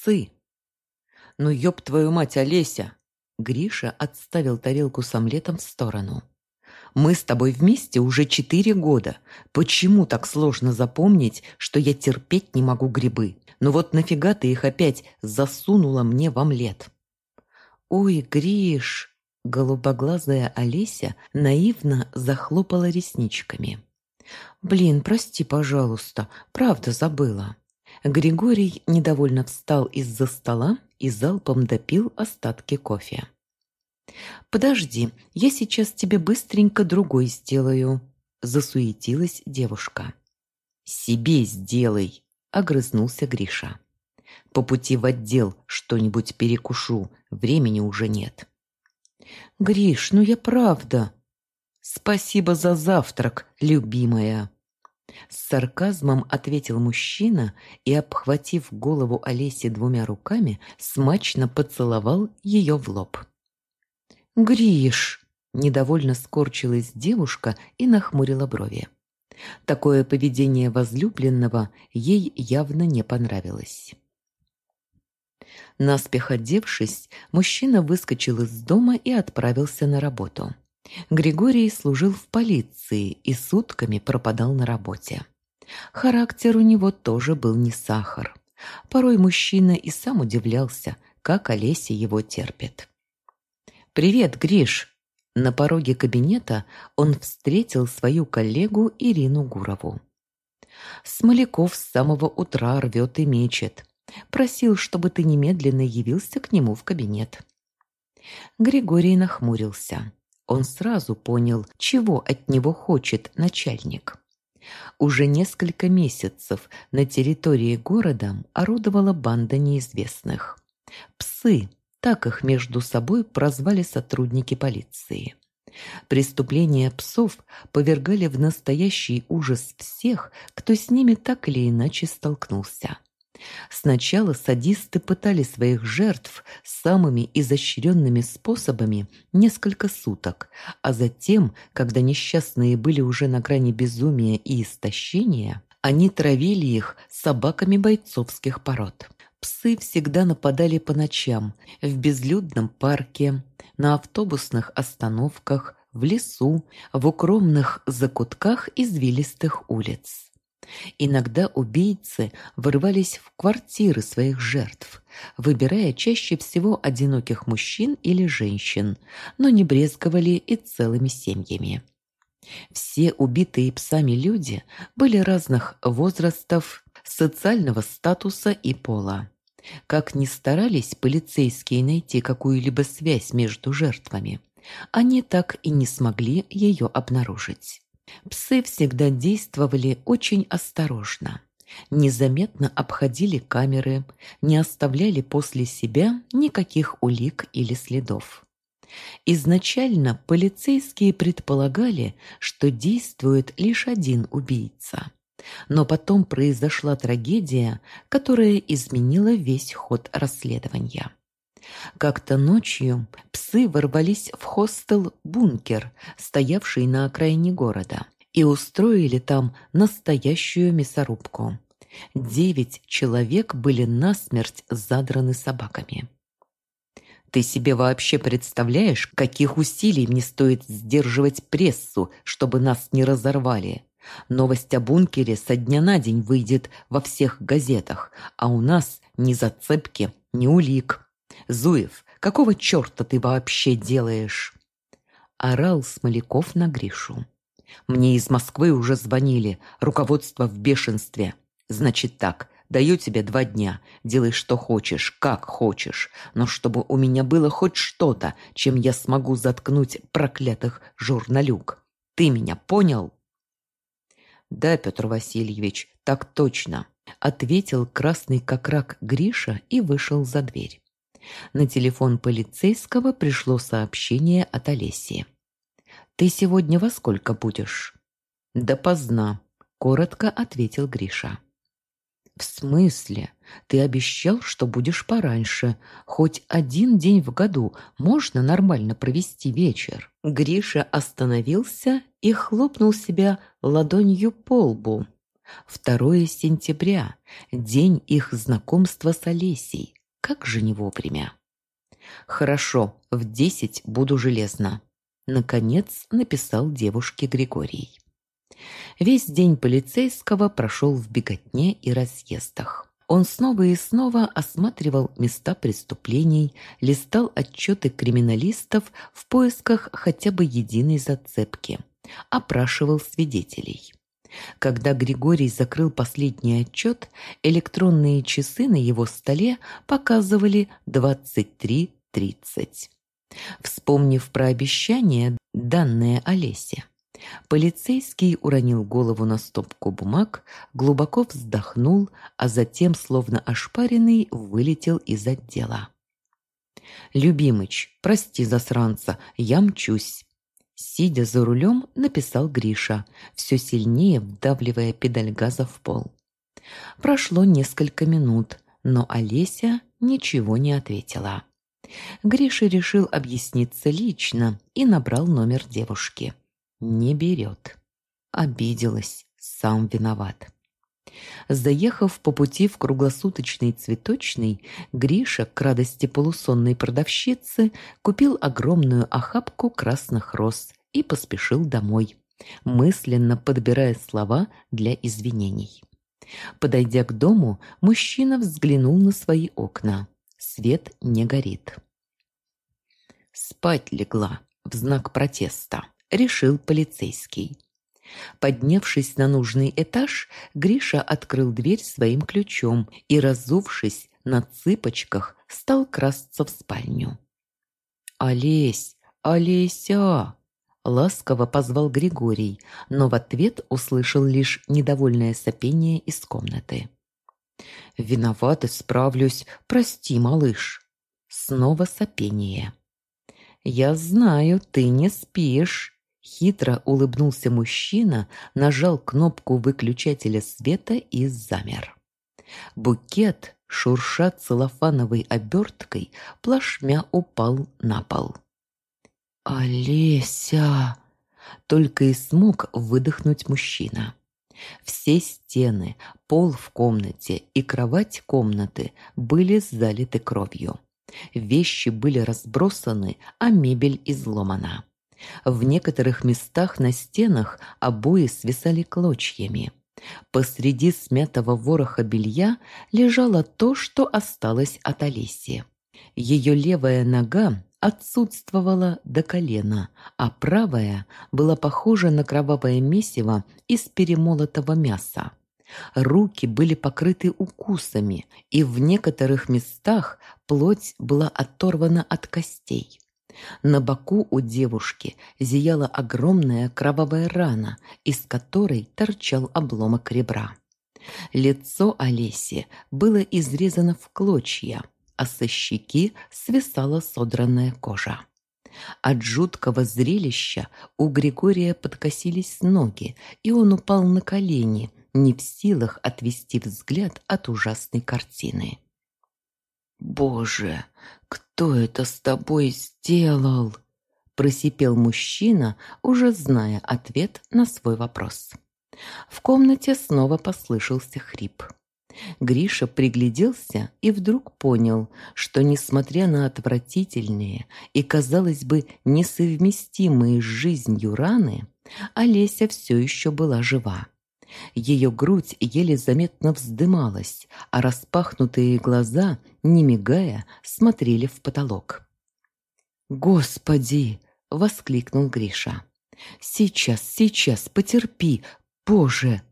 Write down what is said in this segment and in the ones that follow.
Псы. Ну, ёб твою мать, Олеся! Гриша отставил тарелку с омлетом в сторону. Мы с тобой вместе уже четыре года. Почему так сложно запомнить, что я терпеть не могу грибы? Ну вот нафига ты их опять засунула мне в омлет? Ой, Гриш! Голубоглазая Олеся наивно захлопала ресничками. «Блин, прости, пожалуйста, правда забыла». Григорий недовольно встал из-за стола и залпом допил остатки кофе. «Подожди, я сейчас тебе быстренько другой сделаю», – засуетилась девушка. «Себе сделай», – огрызнулся Гриша. «По пути в отдел что-нибудь перекушу, времени уже нет». «Гриш, ну я правда...» «Спасибо за завтрак, любимая!» С сарказмом ответил мужчина и, обхватив голову Олеси двумя руками, смачно поцеловал ее в лоб. «Гриш!» – недовольно скорчилась девушка и нахмурила брови. Такое поведение возлюбленного ей явно не понравилось. Наспех одевшись, мужчина выскочил из дома и отправился на работу. Григорий служил в полиции и сутками пропадал на работе. Характер у него тоже был не сахар. Порой мужчина и сам удивлялся, как Олеся его терпит. «Привет, Гриш!» На пороге кабинета он встретил свою коллегу Ирину Гурову. Смоляков с самого утра рвет и мечет. Просил, чтобы ты немедленно явился к нему в кабинет. Григорий нахмурился. Он сразу понял, чего от него хочет начальник. Уже несколько месяцев на территории города орудовала банда неизвестных. Псы, так их между собой прозвали сотрудники полиции. Преступления псов повергали в настоящий ужас всех, кто с ними так или иначе столкнулся. Сначала садисты пытали своих жертв самыми изощренными способами несколько суток, а затем, когда несчастные были уже на грани безумия и истощения, они травили их собаками бойцовских пород. Псы всегда нападали по ночам, в безлюдном парке, на автобусных остановках, в лесу, в укромных закутках извилистых улиц. Иногда убийцы вырывались в квартиры своих жертв, выбирая чаще всего одиноких мужчин или женщин, но не брезговали и целыми семьями. Все убитые псами люди были разных возрастов, социального статуса и пола. Как ни старались полицейские найти какую-либо связь между жертвами, они так и не смогли ее обнаружить. Псы всегда действовали очень осторожно. Незаметно обходили камеры, не оставляли после себя никаких улик или следов. Изначально полицейские предполагали, что действует лишь один убийца. Но потом произошла трагедия, которая изменила весь ход расследования. Как-то ночью псы ворвались в хостел-бункер, стоявший на окраине города, и устроили там настоящую мясорубку. Девять человек были насмерть задраны собаками. Ты себе вообще представляешь, каких усилий мне стоит сдерживать прессу, чтобы нас не разорвали? Новость о бункере со дня на день выйдет во всех газетах, а у нас ни зацепки, ни улик. Зуев, какого черта ты вообще делаешь?» Орал Смоляков на Гришу. «Мне из Москвы уже звонили, руководство в бешенстве. Значит так, даю тебе два дня, делай что хочешь, как хочешь, но чтобы у меня было хоть что-то, чем я смогу заткнуть проклятых журналюк. Ты меня понял?» «Да, Петр Васильевич, так точно», — ответил красный как рак Гриша и вышел за дверь. На телефон полицейского пришло сообщение от Олеси. «Ты сегодня во сколько будешь?» «Да поздна», — коротко ответил Гриша. «В смысле? Ты обещал, что будешь пораньше. Хоть один день в году можно нормально провести вечер». Гриша остановился и хлопнул себя ладонью по лбу. 2 сентября, день их знакомства с Олесей. Как же не вовремя. «Хорошо, в десять буду железно», — наконец написал девушке Григорий. Весь день полицейского прошел в беготне и разъездах. Он снова и снова осматривал места преступлений, листал отчеты криминалистов в поисках хотя бы единой зацепки, опрашивал свидетелей. Когда Григорий закрыл последний отчет, электронные часы на его столе показывали 23.30. Вспомнив про обещание, данное Олесе, полицейский уронил голову на стопку бумаг, глубоко вздохнул, а затем, словно ошпаренный, вылетел из отдела. «Любимыч, прости засранца, я мчусь». Сидя за рулем, написал Гриша, все сильнее вдавливая педаль газа в пол. Прошло несколько минут, но Олеся ничего не ответила. Гриша решил объясниться лично и набрал номер девушки. Не берет. Обиделась, сам виноват. Заехав по пути в круглосуточный цветочный, Гриша, к радости полусонной продавщицы, купил огромную охапку красных роз и поспешил домой, мысленно подбирая слова для извинений. Подойдя к дому, мужчина взглянул на свои окна. Свет не горит. Спать легла в знак протеста, решил полицейский. Поднявшись на нужный этаж, Гриша открыл дверь своим ключом и, разувшись на цыпочках, стал красться в спальню. «Олесь! Олеся!» Ласково позвал Григорий, но в ответ услышал лишь недовольное сопение из комнаты. «Виноват, справлюсь. Прости, малыш». Снова сопение. «Я знаю, ты не спишь», Хитро улыбнулся мужчина, нажал кнопку выключателя света и замер. Букет, шурша целлофановой оберткой, плашмя упал на пол. «Олеся!» — только и смог выдохнуть мужчина. Все стены, пол в комнате и кровать комнаты были залиты кровью. Вещи были разбросаны, а мебель изломана. В некоторых местах на стенах обои свисали клочьями. Посреди смятого вороха белья лежало то, что осталось от Олеси. Ее левая нога отсутствовала до колена, а правая была похожа на кровавое месиво из перемолотого мяса. Руки были покрыты укусами, и в некоторых местах плоть была оторвана от костей. На боку у девушки зияла огромная кровавая рана, из которой торчал обломок ребра. Лицо Олеси было изрезано в клочья, а со щеки свисала содранная кожа. От жуткого зрелища у Григория подкосились ноги, и он упал на колени, не в силах отвести взгляд от ужасной картины. «Боже, кто это с тобой сделал?» просипел мужчина, уже зная ответ на свой вопрос. В комнате снова послышался хрип. Гриша пригляделся и вдруг понял, что, несмотря на отвратительные и, казалось бы, несовместимые с жизнью раны, Олеся все еще была жива. Ее грудь еле заметно вздымалась, а распахнутые глаза, не мигая, смотрели в потолок. «Господи!» — воскликнул Гриша. «Сейчас, сейчас, потерпи! Боже!»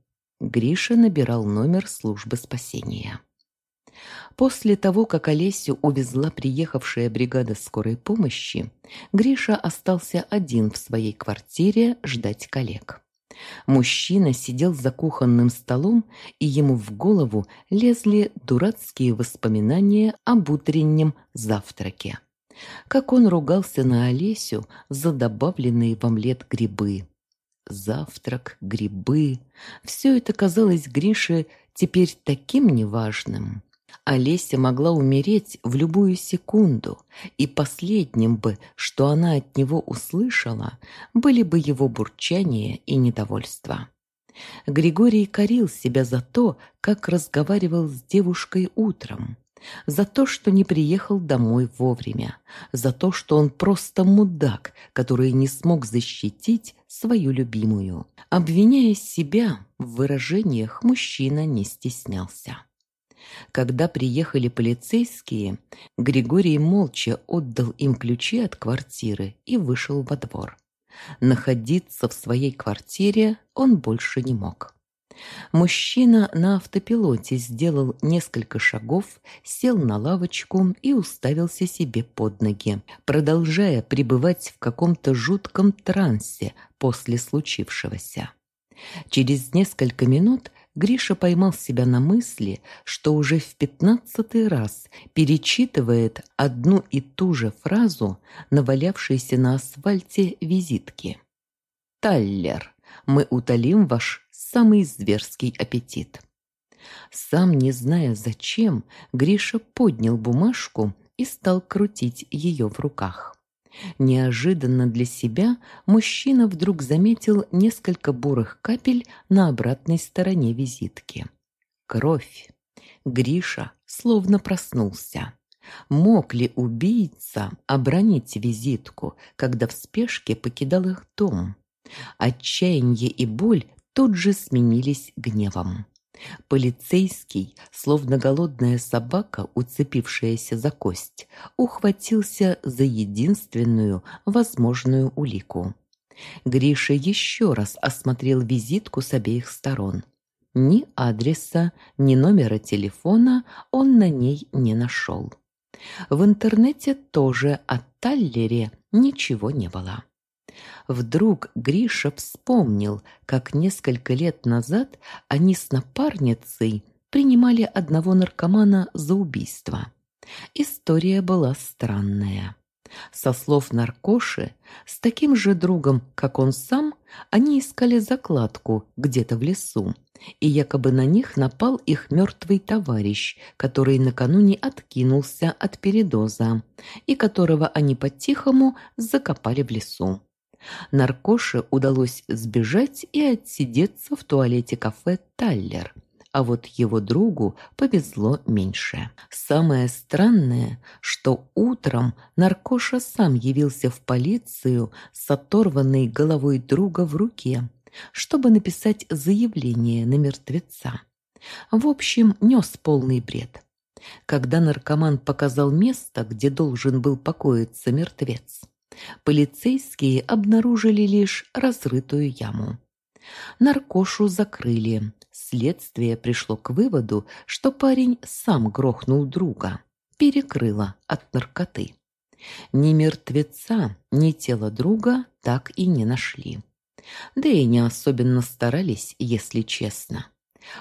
Гриша набирал номер службы спасения. После того, как Олесю увезла приехавшая бригада скорой помощи, Гриша остался один в своей квартире ждать коллег. Мужчина сидел за кухонным столом, и ему в голову лезли дурацкие воспоминания об утреннем завтраке. Как он ругался на Олесю за добавленные в омлет грибы. Завтрак, грибы – все это казалось Грише теперь таким неважным. Олеся могла умереть в любую секунду, и последним бы, что она от него услышала, были бы его бурчание и недовольство. Григорий корил себя за то, как разговаривал с девушкой утром, за то, что не приехал домой вовремя, за то, что он просто мудак, который не смог защитить свою любимую. Обвиняя себя в выражениях, мужчина не стеснялся. Когда приехали полицейские, Григорий молча отдал им ключи от квартиры и вышел во двор. Находиться в своей квартире он больше не мог. Мужчина на автопилоте сделал несколько шагов, сел на лавочку и уставился себе под ноги, продолжая пребывать в каком-то жутком трансе после случившегося. Через несколько минут Гриша поймал себя на мысли, что уже в пятнадцатый раз перечитывает одну и ту же фразу, навалявшейся на асфальте визитки. «Таллер, мы утолим ваш самый зверский аппетит». Сам не зная зачем, Гриша поднял бумажку и стал крутить ее в руках. Неожиданно для себя мужчина вдруг заметил несколько бурых капель на обратной стороне визитки. Кровь. Гриша словно проснулся. Мог ли убийца обронить визитку, когда в спешке покидал их дом? Отчаяние и боль тут же сменились гневом. Полицейский, словно голодная собака, уцепившаяся за кость, ухватился за единственную возможную улику. Гриша еще раз осмотрел визитку с обеих сторон. Ни адреса, ни номера телефона он на ней не нашел. В интернете тоже о Таллере ничего не было. Вдруг Гриша вспомнил, как несколько лет назад они с напарницей принимали одного наркомана за убийство. История была странная. Со слов наркоши, с таким же другом, как он сам, они искали закладку где-то в лесу, и якобы на них напал их мертвый товарищ, который накануне откинулся от передоза, и которого они по-тихому закопали в лесу. Наркоше удалось сбежать и отсидеться в туалете кафе «Таллер», а вот его другу повезло меньше. Самое странное, что утром Наркоша сам явился в полицию с оторванной головой друга в руке, чтобы написать заявление на мертвеца. В общем, нес полный бред. Когда наркоман показал место, где должен был покоиться мертвец, полицейские обнаружили лишь разрытую яму. Наркошу закрыли. Следствие пришло к выводу, что парень сам грохнул друга, перекрыло от наркоты. Ни мертвеца, ни тело друга так и не нашли. Да и не особенно старались, если честно.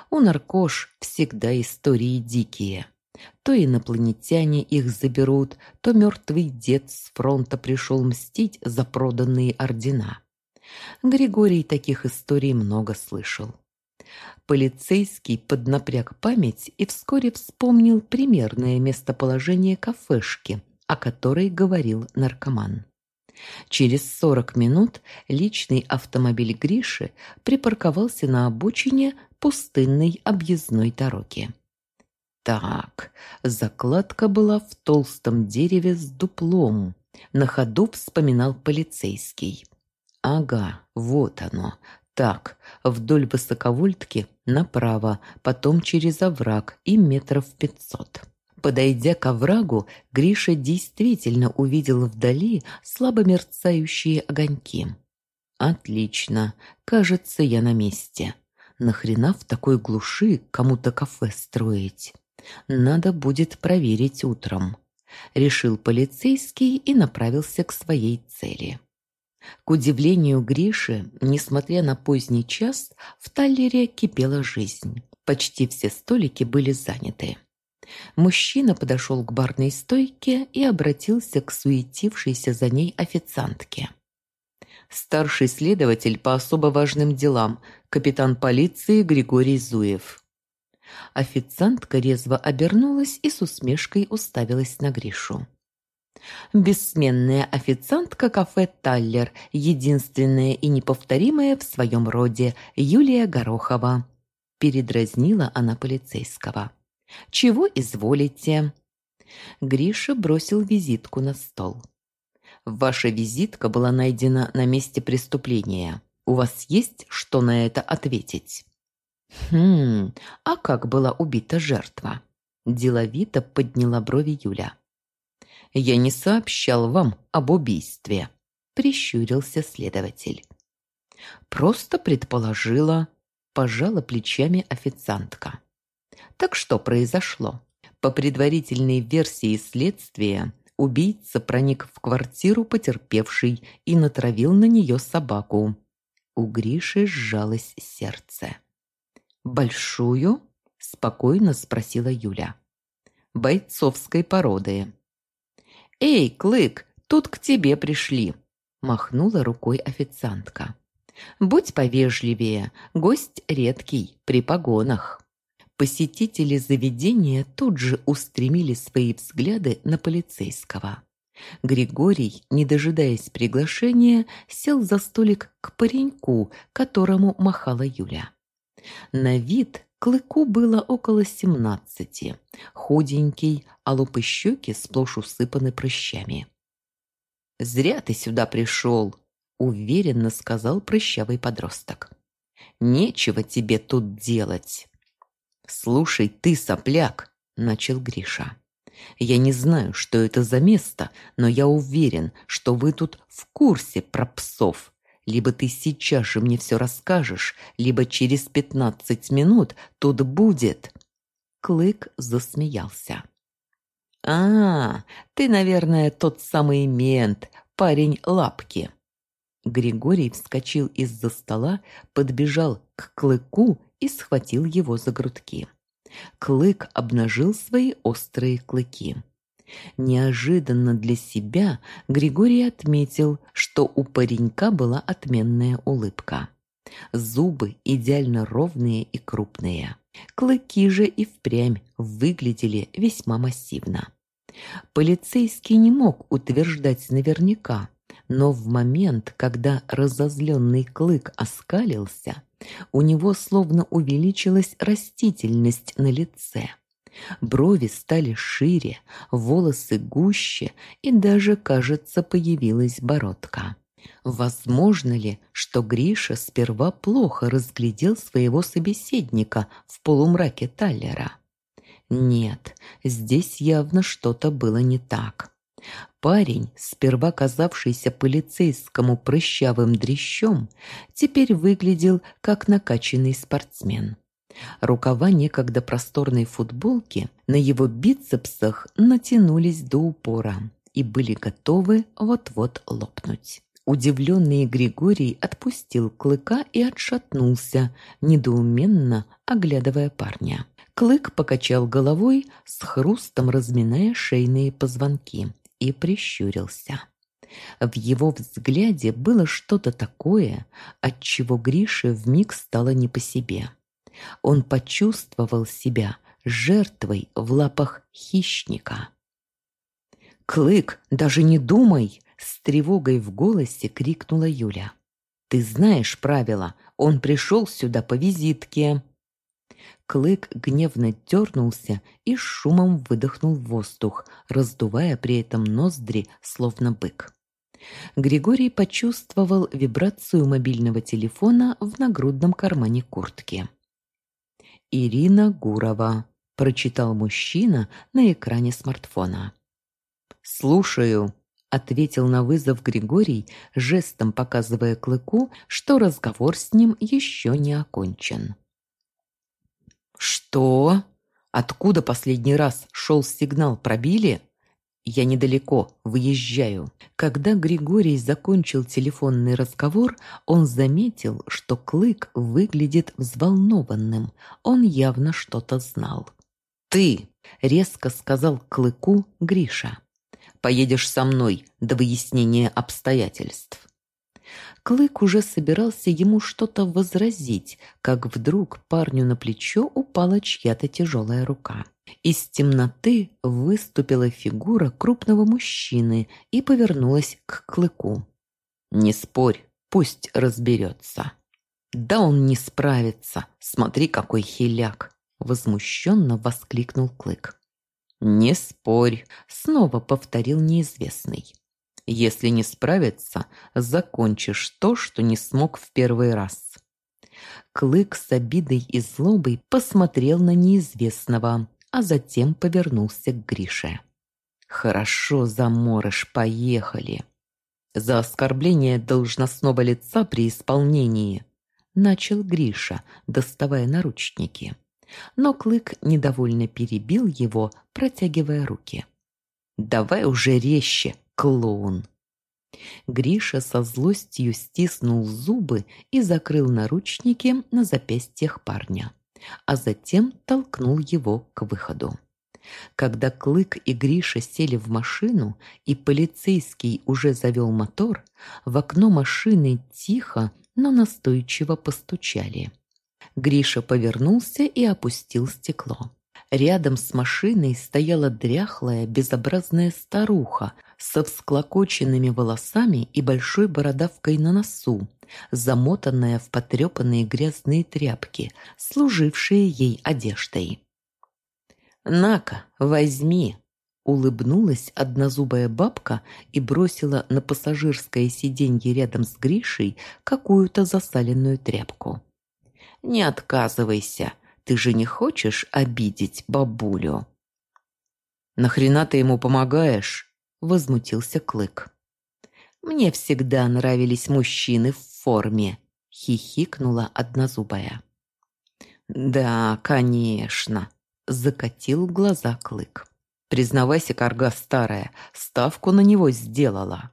У наркош всегда истории дикие – то инопланетяне их заберут, то мертвый дед с фронта пришел мстить за проданные ордена. Григорий таких историй много слышал. Полицейский поднапряг память и вскоре вспомнил примерное местоположение кафешки, о которой говорил наркоман. Через сорок минут личный автомобиль Гриши припарковался на обочине пустынной объездной дороги. Так, закладка была в толстом дереве с дуплом. На ходу вспоминал полицейский. Ага, вот оно. Так, вдоль высоковольтки направо, потом через овраг и метров пятьсот. Подойдя к оврагу, Гриша действительно увидел вдали слабо мерцающие огоньки. «Отлично. Кажется, я на месте. Нахрена в такой глуши кому-то кафе строить?» Надо будет проверить утром. Решил полицейский и направился к своей цели. К удивлению Гриши, несмотря на поздний час, в Таллере кипела жизнь. Почти все столики были заняты. Мужчина подошел к барной стойке и обратился к суетившейся за ней официантке. «Старший следователь по особо важным делам, капитан полиции Григорий Зуев». Официантка резво обернулась и с усмешкой уставилась на Гришу. Бессменная официантка кафе «Таллер», единственная и неповторимая в своем роде Юлия Горохова. Передразнила она полицейского. «Чего изволите?» Гриша бросил визитку на стол. «Ваша визитка была найдена на месте преступления. У вас есть что на это ответить?» «Хм, а как была убита жертва?» Деловито подняла брови Юля. «Я не сообщал вам об убийстве», – прищурился следователь. «Просто предположила», – пожала плечами официантка. «Так что произошло?» По предварительной версии следствия, убийца проник в квартиру потерпевшей и натравил на нее собаку. У Гриши сжалось сердце. «Большую?» – спокойно спросила Юля. «Бойцовской породы». «Эй, Клык, тут к тебе пришли!» – махнула рукой официантка. «Будь повежливее, гость редкий, при погонах». Посетители заведения тут же устремили свои взгляды на полицейского. Григорий, не дожидаясь приглашения, сел за столик к пареньку, которому махала Юля. На вид Клыку было около семнадцати, худенький, а и щеки сплошь усыпаны прыщами. «Зря ты сюда пришел», — уверенно сказал прыщавый подросток. «Нечего тебе тут делать». «Слушай, ты сопляк», — начал Гриша. «Я не знаю, что это за место, но я уверен, что вы тут в курсе про псов, либо ты сейчас же мне все расскажешь, либо через пятнадцать минут тут будет...» Клык засмеялся. «А, ты, наверное, тот самый мент, парень лапки». Григорий вскочил из-за стола, подбежал к Клыку и схватил его за грудки. Клык обнажил свои острые клыки. Неожиданно для себя Григорий отметил, что у паренька была отменная улыбка. Зубы идеально ровные и крупные. Клыки же и впрямь выглядели весьма массивно. Полицейский не мог утверждать наверняка, но в момент, когда разозленный клык оскалился, у него словно увеличилась растительность на лице. Брови стали шире, волосы гуще и даже, кажется, появилась бородка. Возможно ли, что Гриша сперва плохо разглядел своего собеседника в полумраке Таллера? Нет, здесь явно что-то было не так. Парень, сперва казавшийся полицейскому прыщавым дрящом, теперь выглядел как накачанный спортсмен. Рукава некогда просторной футболки на его бицепсах натянулись до упора и были готовы вот-вот лопнуть. Удивленный Григорий отпустил клыка и отшатнулся, недоуменно оглядывая парня. Клык покачал головой, с хрустом разминая шейные позвонки, и прищурился. В его взгляде было что-то такое, от чего Грише вмиг стало не по себе. Он почувствовал себя жертвой в лапах хищника. «Клык, даже не думай!» – с тревогой в голосе крикнула Юля. «Ты знаешь правила, он пришел сюда по визитке». Клык гневно дернулся и шумом выдохнул воздух, раздувая при этом ноздри, словно бык. Григорий почувствовал вибрацию мобильного телефона в нагрудном кармане куртки. «Ирина Гурова», – прочитал мужчина на экране смартфона. «Слушаю», – ответил на вызов Григорий, жестом показывая Клыку, что разговор с ним еще не окончен. «Что? Откуда последний раз шел сигнал? Пробили?» «Я недалеко, выезжаю». Когда Григорий закончил телефонный разговор, он заметил, что Клык выглядит взволнованным. Он явно что-то знал. «Ты!» – резко сказал Клыку Гриша. «Поедешь со мной до выяснения обстоятельств». Клык уже собирался ему что-то возразить, как вдруг парню на плечо упала чья-то тяжелая рука. Из темноты выступила фигура крупного мужчины и повернулась к клыку. «Не спорь, пусть разберется». «Да он не справится, смотри, какой хиляк!» Возмущенно воскликнул клык. «Не спорь», — снова повторил неизвестный. «Если не справится, закончишь то, что не смог в первый раз». Клык с обидой и злобой посмотрел на неизвестного, а затем повернулся к Грише. «Хорошо, заморыш, поехали!» «За оскорбление должностного лица при исполнении!» Начал Гриша, доставая наручники. Но Клык недовольно перебил его, протягивая руки. «Давай уже резче, клоун!» Гриша со злостью стиснул зубы и закрыл наручники на запястьях парня, а затем толкнул его к выходу. Когда Клык и Гриша сели в машину, и полицейский уже завел мотор, в окно машины тихо, но настойчиво постучали. Гриша повернулся и опустил стекло. Рядом с машиной стояла дряхлая, безобразная старуха со всклокоченными волосами и большой бородавкой на носу, замотанная в потрепанные грязные тряпки, служившие ей одеждой. «На-ка, возьми!» Улыбнулась однозубая бабка и бросила на пассажирское сиденье рядом с Гришей какую-то засаленную тряпку. «Не отказывайся, ты же не хочешь обидеть бабулю?» «Нахрена ты ему помогаешь?» – возмутился Клык. «Мне всегда нравились мужчины в форме», – хихикнула однозубая. «Да, конечно», – закатил глаза Клык. «Признавайся, корга старая, ставку на него сделала».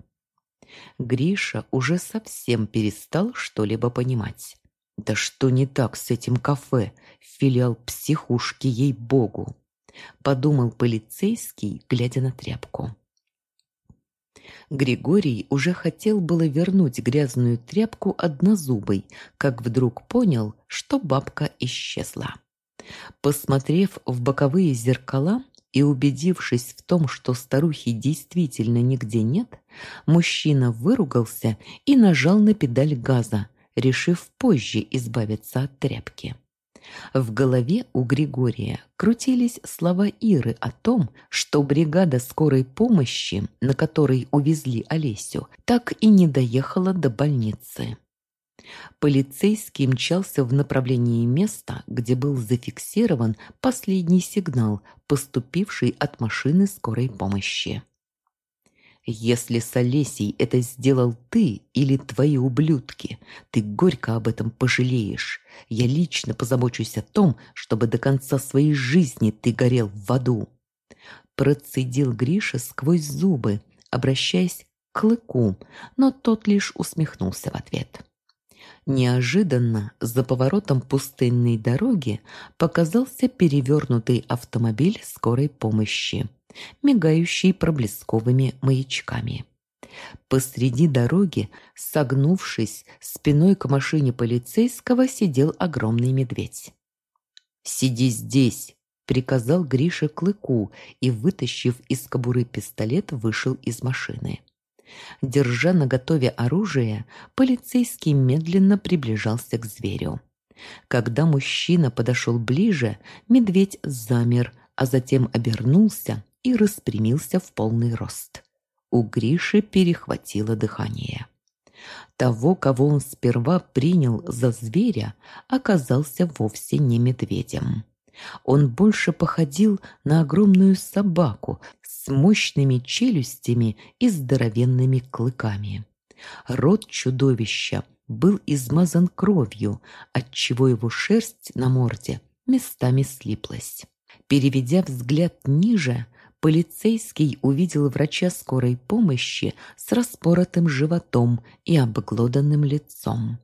Гриша уже совсем перестал что-либо понимать. Да что не так с этим кафе? Филиал психушки, ей-богу. Подумал полицейский, глядя на тряпку. Григорий уже хотел было вернуть грязную тряпку однозубой, как вдруг понял, что бабка исчезла. Посмотрев в боковые зеркала и убедившись в том, что старухи действительно нигде нет, мужчина выругался и нажал на педаль газа, решив позже избавиться от тряпки. В голове у Григория крутились слова Иры о том, что бригада скорой помощи, на которой увезли Олесю, так и не доехала до больницы. Полицейский мчался в направлении места, где был зафиксирован последний сигнал, поступивший от машины скорой помощи. Если с Олесей это сделал ты или твои ублюдки, ты горько об этом пожалеешь. Я лично позабочусь о том, чтобы до конца своей жизни ты горел в аду. Процедил Гриша сквозь зубы, обращаясь к Клыку, но тот лишь усмехнулся в ответ. Неожиданно за поворотом пустынной дороги показался перевернутый автомобиль скорой помощи мигающий проблесковыми маячками. Посреди дороги, согнувшись спиной к машине полицейского, сидел огромный медведь. «Сиди здесь!» – приказал Гриша Клыку и, вытащив из кобуры пистолет, вышел из машины. Держа наготове оружие, полицейский медленно приближался к зверю. Когда мужчина подошел ближе, медведь замер, а затем обернулся и распрямился в полный рост. У Гриши перехватило дыхание. Того, кого он сперва принял за зверя, оказался вовсе не медведем. Он больше походил на огромную собаку с мощными челюстями и здоровенными клыками. Рот чудовища был измазан кровью, отчего его шерсть на морде местами слиплась. Переведя взгляд ниже, полицейский увидел врача скорой помощи с распоротым животом и обглоданным лицом.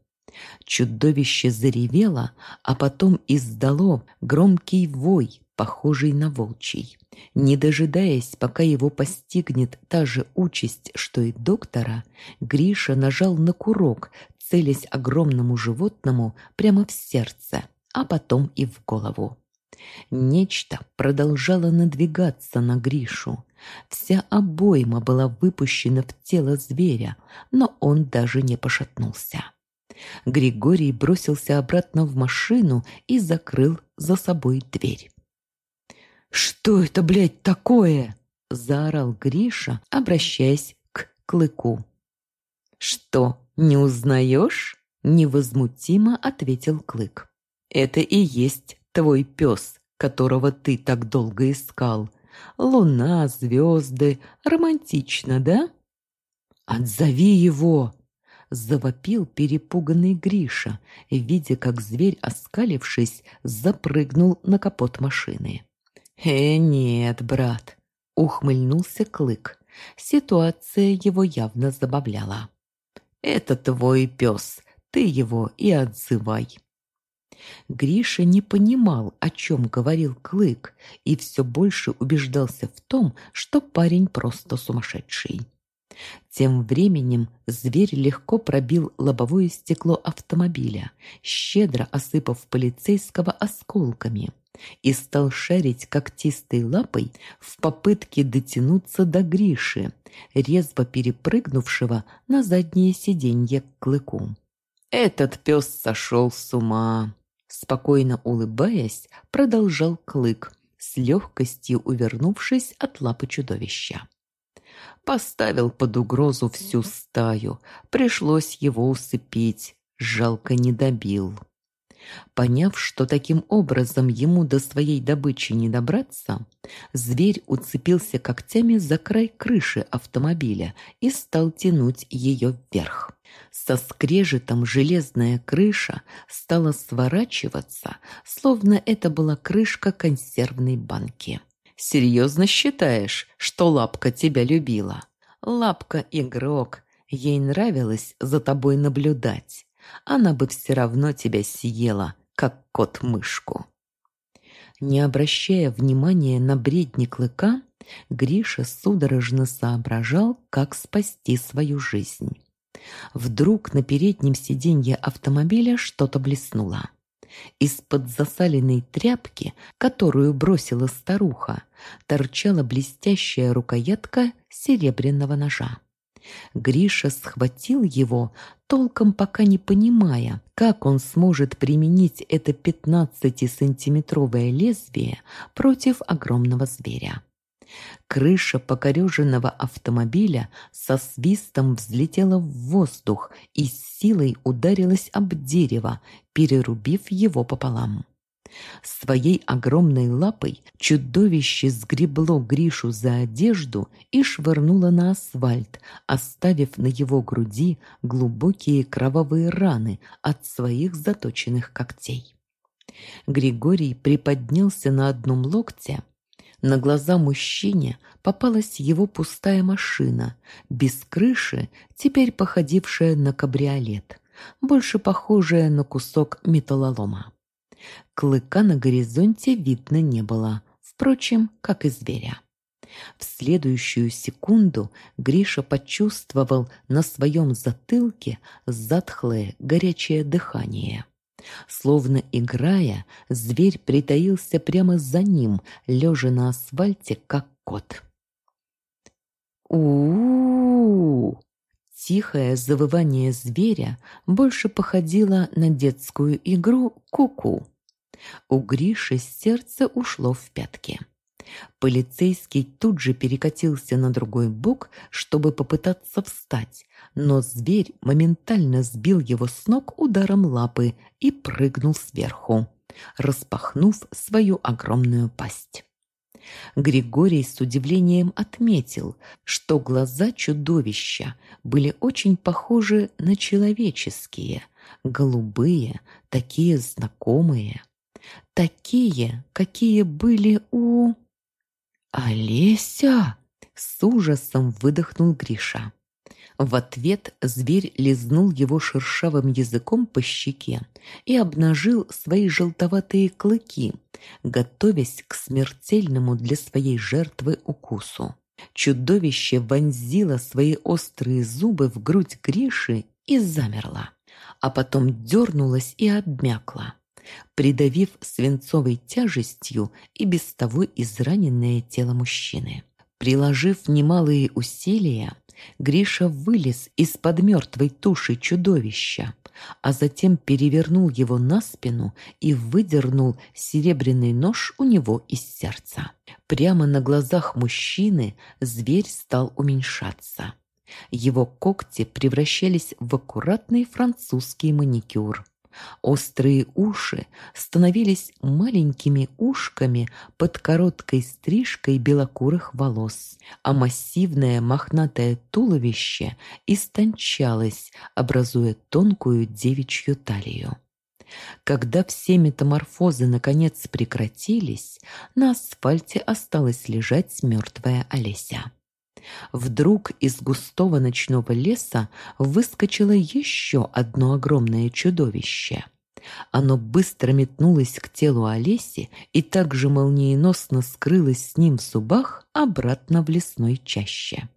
Чудовище заревело, а потом издало громкий вой, похожий на волчий. Не дожидаясь, пока его постигнет та же участь, что и доктора, Гриша нажал на курок, целясь огромному животному прямо в сердце, а потом и в голову. Нечто продолжало надвигаться на Гришу. Вся обойма была выпущена в тело зверя, но он даже не пошатнулся. Григорий бросился обратно в машину и закрыл за собой дверь. «Что это, блядь, такое?» – заорал Гриша, обращаясь к Клыку. «Что, не узнаешь?» – невозмутимо ответил Клык. «Это и есть твой пес, которого ты так долго искал. Луна, звезды, романтично, да?» «Отзови его!» – завопил перепуганный Гриша, видя, как зверь, оскалившись, запрыгнул на капот машины. «Э, нет, брат!» – ухмыльнулся Клык. Ситуация его явно забавляла. «Это твой пес, ты его и отзывай». Гриша не понимал, о чем говорил Клык, и все больше убеждался в том, что парень просто сумасшедший. Тем временем зверь легко пробил лобовое стекло автомобиля, щедро осыпав полицейского осколками, и стал шарить когтистой лапой в попытке дотянуться до Гриши, резво перепрыгнувшего на заднее сиденье к клыку. Этот пес сошел с ума. Спокойно улыбаясь, продолжал клык, с легкостью увернувшись от лапы чудовища. Поставил под угрозу всю стаю, пришлось его усыпить, жалко не добил. Поняв, что таким образом ему до своей добычи не добраться, зверь уцепился когтями за край крыши автомобиля и стал тянуть ее вверх. Со скрежетом железная крыша стала сворачиваться, словно это была крышка консервной банки. «Серьезно считаешь, что лапка тебя любила?» «Лапка – игрок, ей нравилось за тобой наблюдать» она бы все равно тебя съела, как кот мышку. Не обращая внимания на бредни клыка, Гриша судорожно соображал, как спасти свою жизнь. Вдруг на переднем сиденье автомобиля что-то блеснуло. Из-под засаленной тряпки, которую бросила старуха, торчала блестящая рукоятка серебряного ножа. Гриша схватил его, толком пока не понимая, как он сможет применить это 15-сантиметровое лезвие против огромного зверя. Крыша покореженного автомобиля со свистом взлетела в воздух и с силой ударилась об дерево, перерубив его пополам. Своей огромной лапой чудовище сгребло Гришу за одежду и швырнуло на асфальт, оставив на его груди глубокие кровавые раны от своих заточенных когтей. Григорий приподнялся на одном локте. На глаза мужчине попалась его пустая машина, без крыши, теперь походившая на кабриолет, больше похожая на кусок металлолома. Клыка на горизонте видно не было, впрочем, как и зверя. В следующую секунду Гриша почувствовал на своем затылке затхлое горячее дыхание. Словно играя, зверь притаился прямо за ним, лежа на асфальте, как кот. у у, -у Тихое завывание зверя больше походило на детскую игру «Ку-ку». У Гриши сердце ушло в пятки. Полицейский тут же перекатился на другой бок, чтобы попытаться встать, но зверь моментально сбил его с ног ударом лапы и прыгнул сверху, распахнув свою огромную пасть. Григорий с удивлением отметил, что глаза чудовища были очень похожи на человеческие, голубые, такие знакомые, такие, какие были у... «Олеся!» — с ужасом выдохнул Гриша. В ответ зверь лизнул его шершавым языком по щеке и обнажил свои желтоватые клыки, готовясь к смертельному для своей жертвы укусу. Чудовище вонзило свои острые зубы в грудь Гриши и замерло, а потом дернулось и обмякло. Придавив свинцовой тяжестью и без того израненное тело мужчины. Приложив немалые усилия, Гриша вылез из-под мертвой туши чудовища, а затем перевернул его на спину и выдернул серебряный нож у него из сердца. Прямо на глазах мужчины зверь стал уменьшаться. Его когти превращались в аккуратный французский маникюр. Острые уши становились маленькими ушками под короткой стрижкой белокурых волос, а массивное мохнатое туловище истончалось, образуя тонкую девичью талию. Когда все метаморфозы наконец прекратились, на асфальте осталась лежать мертвая Олеся. Вдруг из густого ночного леса выскочило еще одно огромное чудовище. Оно быстро метнулось к телу Олеси и также молниеносно скрылось с ним в зубах обратно в лесной чаще.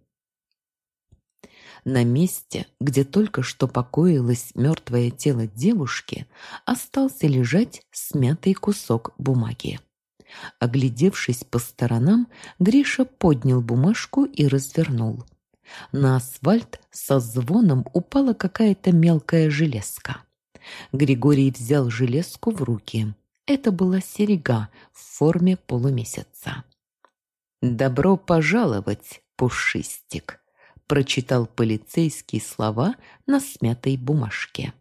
На месте, где только что покоилось мертвое тело девушки, остался лежать смятый кусок бумаги. Оглядевшись по сторонам, Гриша поднял бумажку и развернул. На асфальт со звоном упала какая-то мелкая железка. Григорий взял железку в руки. Это была серега в форме полумесяца. «Добро пожаловать, пушистик!» прочитал полицейские слова на смятой бумажке.